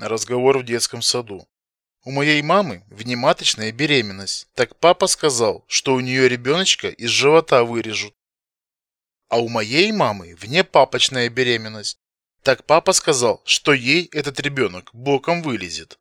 Разговор в детском саду. У моей мамы внематочная беременность. Так папа сказал, что у нее ребеночка из живота вырежут. А у моей мамы внепапочная беременность. Так папа сказал, что ей этот ребенок боком вылезет.